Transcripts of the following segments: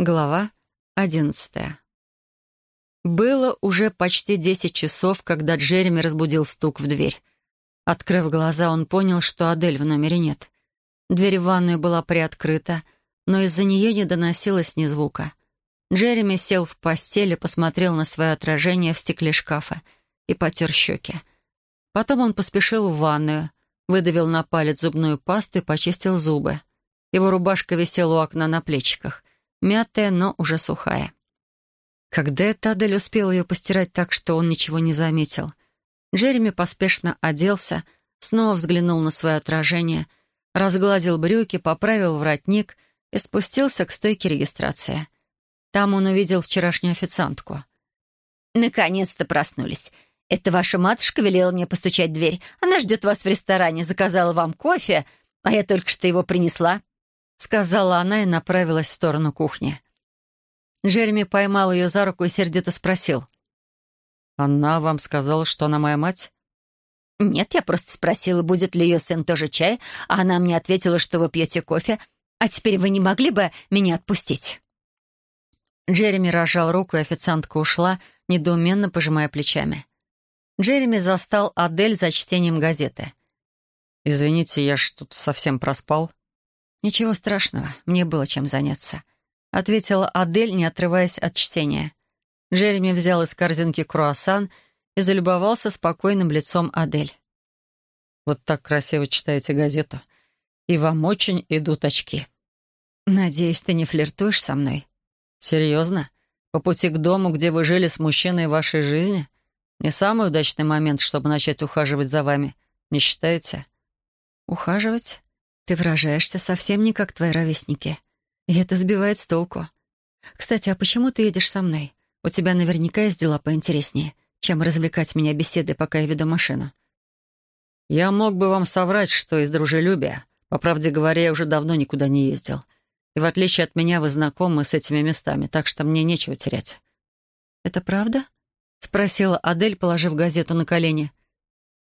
Глава одиннадцатая. Было уже почти десять часов, когда Джереми разбудил стук в дверь. Открыв глаза, он понял, что Адель в номере нет. Дверь в ванную была приоткрыта, но из-за нее не доносилось ни звука. Джереми сел в постели, посмотрел на свое отражение в стекле шкафа и потер щеки. Потом он поспешил в ванную, выдавил на палец зубную пасту и почистил зубы. Его рубашка висела у окна на плечиках, мятая, но уже сухая. Когда это Адель успела ее постирать так, что он ничего не заметил? Джереми поспешно оделся, снова взглянул на свое отражение, разгладил брюки, поправил воротник и спустился к стойке регистрации — там он увидел вчерашнюю официантку. «Наконец-то проснулись. Это ваша матушка велела мне постучать в дверь. Она ждет вас в ресторане, заказала вам кофе, а я только что его принесла», — сказала она и направилась в сторону кухни. Джереми поймал ее за руку и сердито спросил. «Она вам сказала, что она моя мать?» «Нет, я просто спросила, будет ли ее сын тоже чай, а она мне ответила, что вы пьете кофе. А теперь вы не могли бы меня отпустить?» Джереми разжал руку, и официантка ушла, недоуменно пожимая плечами. Джереми застал Адель за чтением газеты. «Извините, я ж тут совсем проспал». «Ничего страшного, мне было чем заняться», — ответила Адель, не отрываясь от чтения. Джереми взял из корзинки круассан и залюбовался спокойным лицом Адель. «Вот так красиво читаете газету, и вам очень идут очки». «Надеюсь, ты не флиртуешь со мной?» «Серьезно? По пути к дому, где вы жили с мужчиной вашей жизни? Не самый удачный момент, чтобы начать ухаживать за вами, не считаете?» «Ухаживать? Ты выражаешься совсем не как твои ровесники. И это сбивает с толку. Кстати, а почему ты едешь со мной? У тебя наверняка есть дела поинтереснее, чем развлекать меня беседой, пока я веду машину». «Я мог бы вам соврать, что из дружелюбия. По правде говоря, я уже давно никуда не ездил. И в отличие от меня вы знакомы с этими местами, так что мне нечего терять». «Это правда?» — спросила Адель, положив газету на колени.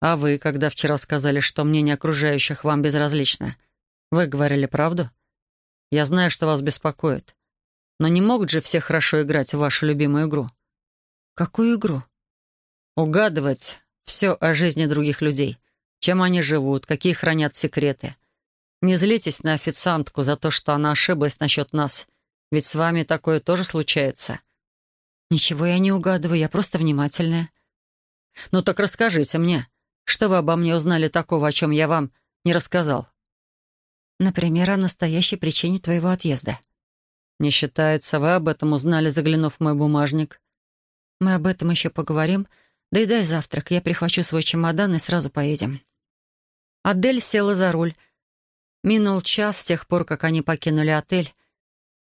«А вы, когда вчера сказали, что мнение окружающих вам безразлично, вы говорили правду? Я знаю, что вас беспокоит. Но не могут же все хорошо играть в вашу любимую игру?» «Какую игру?» «Угадывать все о жизни других людей, чем они живут, какие хранят секреты». Не злитесь на официантку за то, что она ошиблась насчет нас. Ведь с вами такое тоже случается». «Ничего я не угадываю, я просто внимательная». «Ну так расскажите мне, что вы обо мне узнали такого, о чем я вам не рассказал?» «Например, о настоящей причине твоего отъезда». «Не считается, вы об этом узнали, заглянув в мой бумажник?» «Мы об этом еще поговорим. Да и дай завтрак, я прихвачу свой чемодан и сразу поедем». Адель села за руль, Минул час с тех пор, как они покинули отель,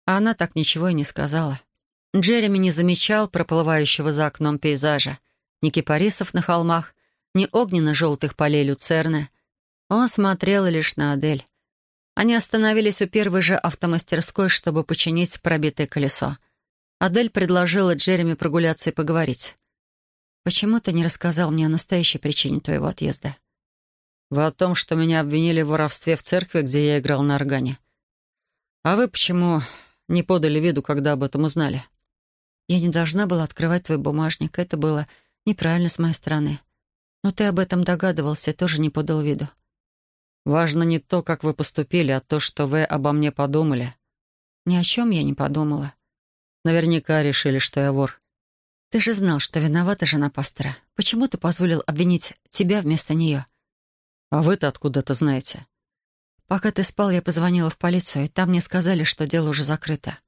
а она так ничего и не сказала. Джереми не замечал проплывающего за окном пейзажа, ни кипарисов на холмах, ни огненно-желтых полей люцерны. Он смотрел лишь на Адель. Они остановились у первой же автомастерской, чтобы починить пробитое колесо. Адель предложила Джереми прогуляться и поговорить. «Почему ты не рассказал мне о настоящей причине твоего отъезда?» Вы о том, что меня обвинили в воровстве в церкви, где я играл на органе. А вы почему не подали виду, когда об этом узнали? Я не должна была открывать твой бумажник. Это было неправильно с моей стороны. Но ты об этом догадывался и тоже не подал виду. Важно не то, как вы поступили, а то, что вы обо мне подумали. Ни о чем я не подумала. Наверняка решили, что я вор. Ты же знал, что виновата жена пастора. Почему ты позволил обвинить тебя вместо нее? — «А вы-то откуда это знаете?» «Пока ты спал, я позвонила в полицию, и там мне сказали, что дело уже закрыто».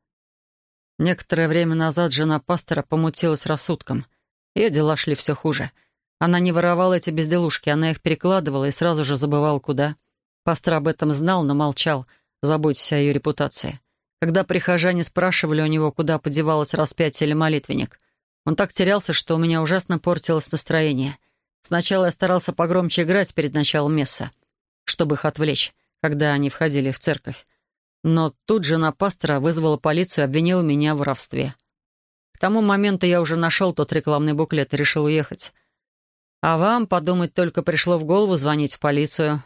Некоторое время назад жена пастора помутилась рассудком. Ее дела шли все хуже. Она не воровала эти безделушки, она их перекладывала и сразу же забывала, куда. Пастор об этом знал, но молчал, заботясь о ее репутации. Когда прихожане спрашивали у него, куда подевалось распятие или молитвенник, он так терялся, что у меня ужасно портилось настроение — Сначала я старался погромче играть перед началом месса, чтобы их отвлечь, когда они входили в церковь. Но тут жена пастора вызвала полицию и обвинила меня в воровстве. К тому моменту я уже нашел тот рекламный буклет и решил уехать. А вам, подумать, только пришло в голову звонить в полицию.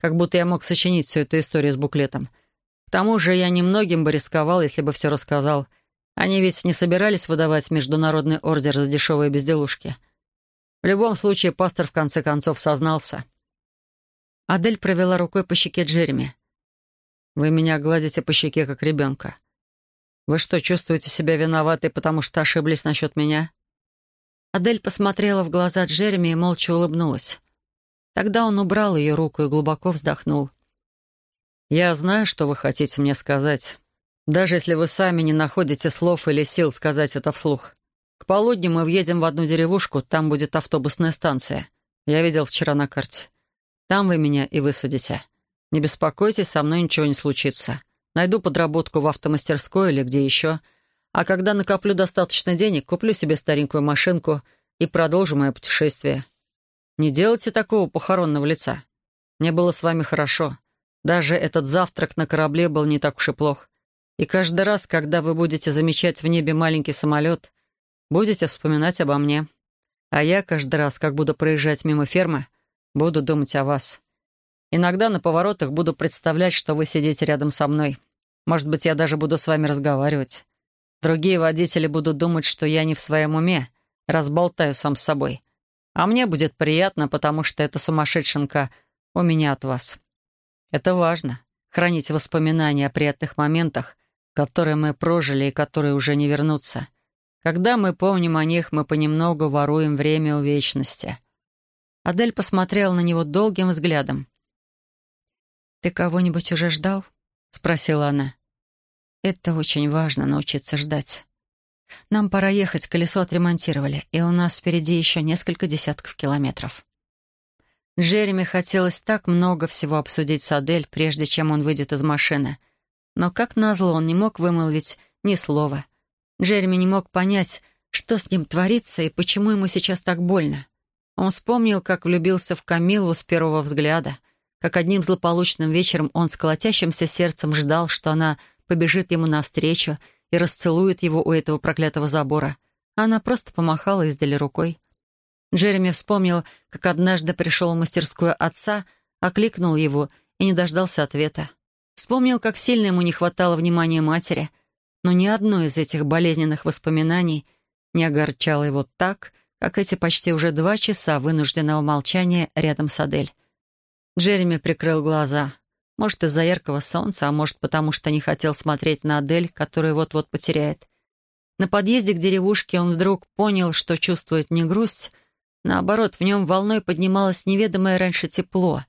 Как будто я мог сочинить всю эту историю с буклетом. К тому же я немногим бы рисковал, если бы все рассказал. Они ведь не собирались выдавать международный ордер за дешевые безделушки. В любом случае, пастор в конце концов сознался. Адель провела рукой по щеке Джереми. «Вы меня гладите по щеке, как ребенка. Вы что, чувствуете себя виноватой, потому что ошиблись насчет меня?» Адель посмотрела в глаза Джереми и молча улыбнулась. Тогда он убрал ее руку и глубоко вздохнул. «Я знаю, что вы хотите мне сказать, даже если вы сами не находите слов или сил сказать это вслух. К полудню мы въедем в одну деревушку, там будет автобусная станция. Я видел вчера на карте. Там вы меня и высадите. Не беспокойтесь, со мной ничего не случится. Найду подработку в автомастерской или где еще — а когда накоплю достаточно денег, куплю себе старенькую машинку и продолжу мое путешествие. Не делайте такого похоронного лица. Мне было с вами хорошо. Даже этот завтрак на корабле был не так уж и плох. И каждый раз, когда вы будете замечать в небе маленький самолет, будете вспоминать обо мне. А я каждый раз, как буду проезжать мимо фермы, буду думать о вас. Иногда на поворотах буду представлять, что вы сидите рядом со мной. Может быть, я даже буду с вами разговаривать. Другие водители будут думать, что я не в своем уме, разболтаю сам с собой. А мне будет приятно, потому что эта сумасшедшенка у меня от вас. Это важно — хранить воспоминания о приятных моментах, которые мы прожили и которые уже не вернутся. Когда мы помним о них, мы понемногу воруем время у вечности. Адель посмотрела на него долгим взглядом. «Ты кого-нибудь уже ждал?» — спросила она. Это очень важно — научиться ждать. Нам пора ехать, колесо отремонтировали, и у нас впереди еще несколько десятков километров. Джереми хотелось так много всего обсудить с Адель, прежде чем он выйдет из машины. Но, как назло, он не мог вымолвить ни слова. Джереми не мог понять, что с ним творится и почему ему сейчас так больно. Он вспомнил, как влюбился в Камилу с первого взгляда, как одним злополучным вечером он с колотящимся сердцем ждал, что она побежит ему навстречу и расцелует его у этого проклятого забора. Она просто помахала издали рукой. Джереми вспомнил, как однажды пришел в мастерскую отца, окликнул его и не дождался ответа. Вспомнил, как сильно ему не хватало внимания матери, но ни одно из этих болезненных воспоминаний не огорчало его так, как эти почти уже два часа вынужденного молчания рядом с Адель. Джереми прикрыл глаза — может, из-за яркого солнца, а может, потому что не хотел смотреть на Адель, которую вот-вот потеряет. На подъезде к деревушке он вдруг понял, что чувствует не грусть. Наоборот, в нем волной поднималось неведомое раньше тепло.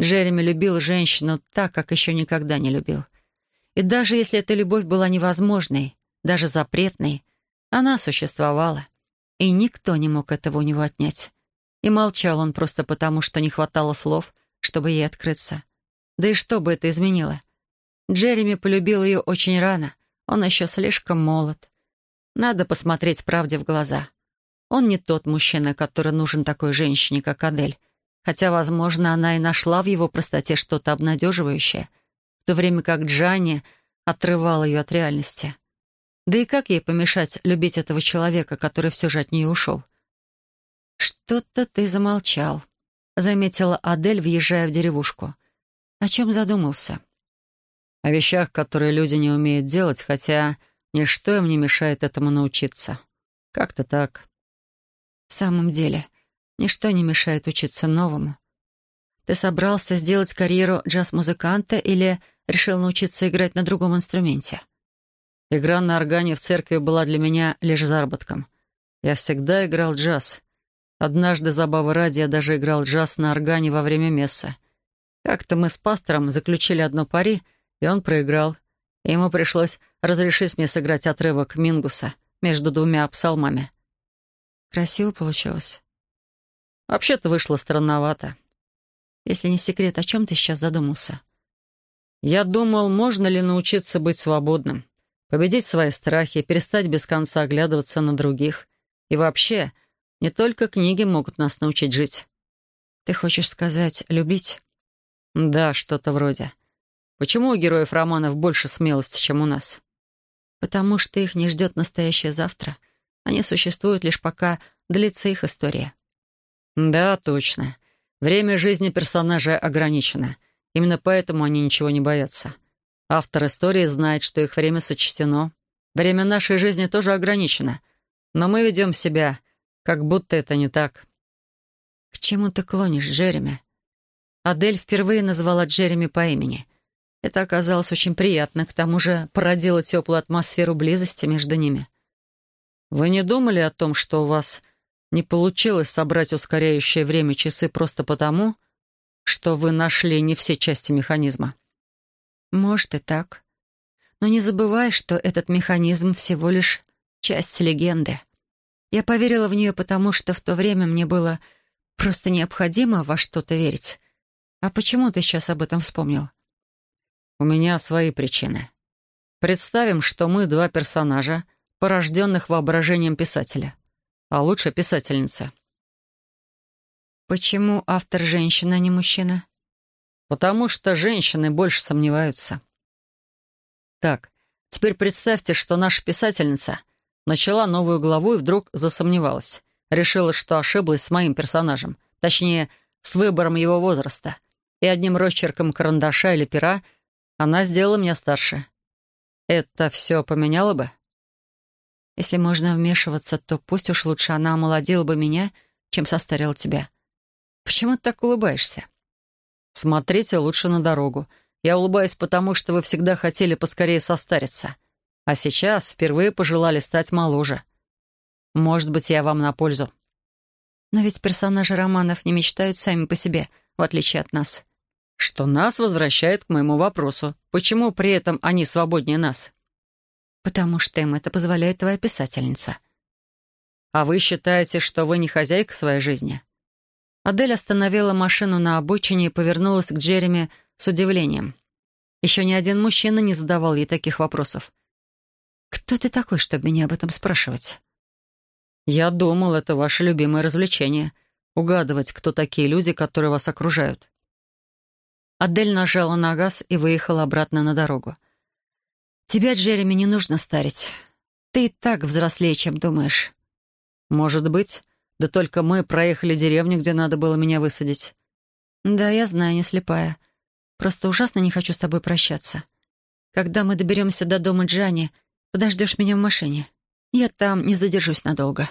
Джереми любил женщину так, как еще никогда не любил. И даже если эта любовь была невозможной, даже запретной, она существовала. И никто не мог этого у него отнять. И молчал он просто потому, что не хватало слов, чтобы ей открыться. Да и что бы это изменило? Джереми полюбил ее очень рано. Он еще слишком молод. Надо посмотреть правде в глаза. Он не тот мужчина, который нужен такой женщине, как Адель. Хотя, возможно, она и нашла в его простоте что-то обнадеживающее, в то время как Джанни отрывал ее от реальности. Да и как ей помешать любить этого человека, который все же от нее ушел? «Что-то ты замолчал», — заметила Адель, въезжая в деревушку. О чем задумался? О вещах, которые люди не умеют делать, хотя ничто им не мешает этому научиться. Как-то так. В самом деле, ничто не мешает учиться новому. Ты собрался сделать карьеру джаз-музыканта или решил научиться играть на другом инструменте? Игра на органе в церкви была для меня лишь заработком. Я всегда играл джаз. Однажды, забавы ради, я даже играл джаз на органе во время мессы. Как-то мы с пастором заключили одно пари, и он проиграл. И ему пришлось разрешить мне сыграть отрывок Мингуса между двумя псалмами. Красиво получилось? Вообще-то вышло странновато. Если не секрет, о чем ты сейчас задумался? Я думал, можно ли научиться быть свободным, победить свои страхи, перестать без конца оглядываться на других. И вообще, не только книги могут нас научить жить. Ты хочешь сказать «любить»? Да, что-то вроде. Почему у героев романов больше смелости, чем у нас? Потому что их не ждет настоящее завтра. Они существуют лишь пока длится их история. Да, точно. Время жизни персонажа ограничено. Именно поэтому они ничего не боятся. Автор истории знает, что их время сочтено. Время нашей жизни тоже ограничено. Но мы ведем себя, как будто это не так. К чему ты клонишь, Джереми? Адель впервые назвала Джереми по имени. Это оказалось очень приятно, к тому же породило теплую атмосферу близости между ними. Вы не думали о том, что у вас не получилось собрать ускоряющее время часы просто потому, что вы нашли не все части механизма? Может и так. Но не забывай, что этот механизм всего лишь часть легенды. Я поверила в нее потому, что в то время мне было просто необходимо во что-то верить. А почему ты сейчас об этом вспомнил? У меня свои причины. Представим, что мы два персонажа, порожденных воображением писателя. А лучше писательница. Почему автор женщина, а не мужчина? Потому что женщины больше сомневаются. Так, теперь представьте, что наша писательница начала новую главу и вдруг засомневалась. Решила, что ошиблась с моим персонажем. Точнее, с выбором его возраста. И одним росчерком карандаша или пера она сделала меня старше. Это все поменяло бы? Если можно вмешиваться, то пусть уж лучше она омолодила бы меня, чем состарила тебя. Почему ты так улыбаешься? Смотрите лучше на дорогу. Я улыбаюсь потому, что вы всегда хотели поскорее состариться. А сейчас впервые пожелали стать моложе. Может быть, я вам на пользу. Но ведь персонажи романов не мечтают сами по себе, в отличие от нас. Что нас возвращает к моему вопросу. Почему при этом они свободнее нас? Потому что им это позволяет твоя писательница. А вы считаете, что вы не хозяйка своей жизни? Адель остановила машину на обочине и повернулась к Джереми с удивлением. Еще ни один мужчина не задавал ей таких вопросов. «Кто ты такой, чтобы меня об этом спрашивать?» «Я думал, это ваше любимое развлечение — угадывать, кто такие люди, которые вас окружают». Адель нажала на газ и выехала обратно на дорогу. «Тебя, Джереми, не нужно старить. Ты и так взрослее, чем думаешь». «Может быть. Да только мы проехали деревню, где надо было меня высадить». «Да, я знаю, не слепая. Просто ужасно не хочу с тобой прощаться. Когда мы доберемся до дома Джани, подождешь меня в машине. Я там не задержусь надолго».